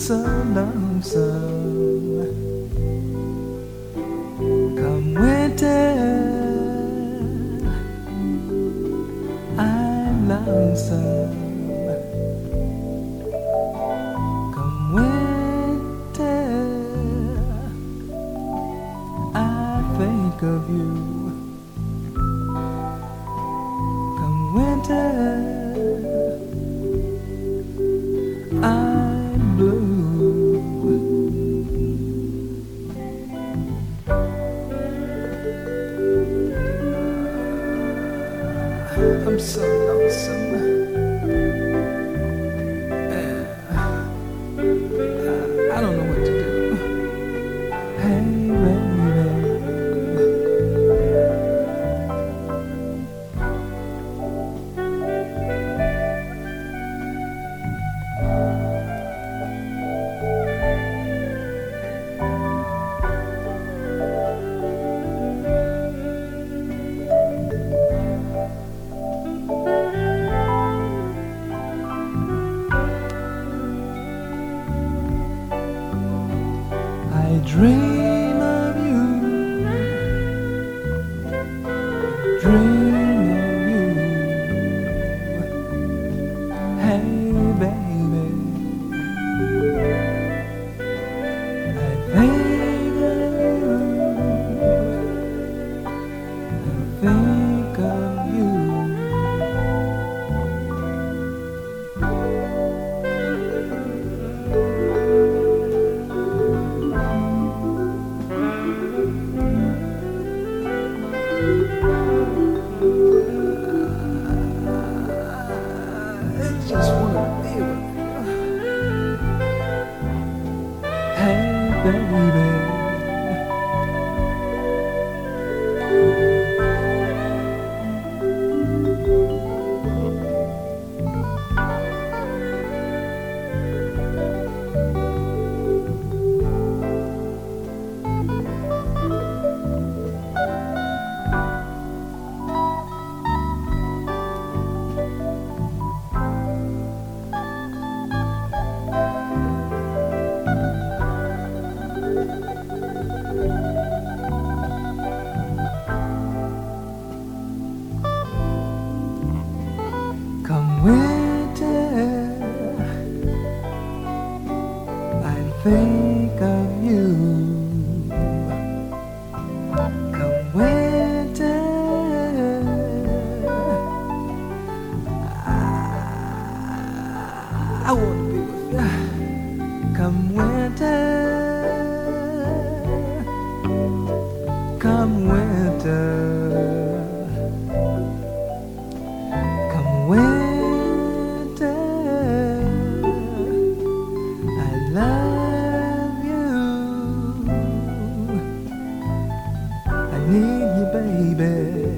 so lonesome. Come winter, I'm lonesome. Come winter, I think of you. Come winter. I'm so lonesome. dream of you. Dream. baby. You. baby.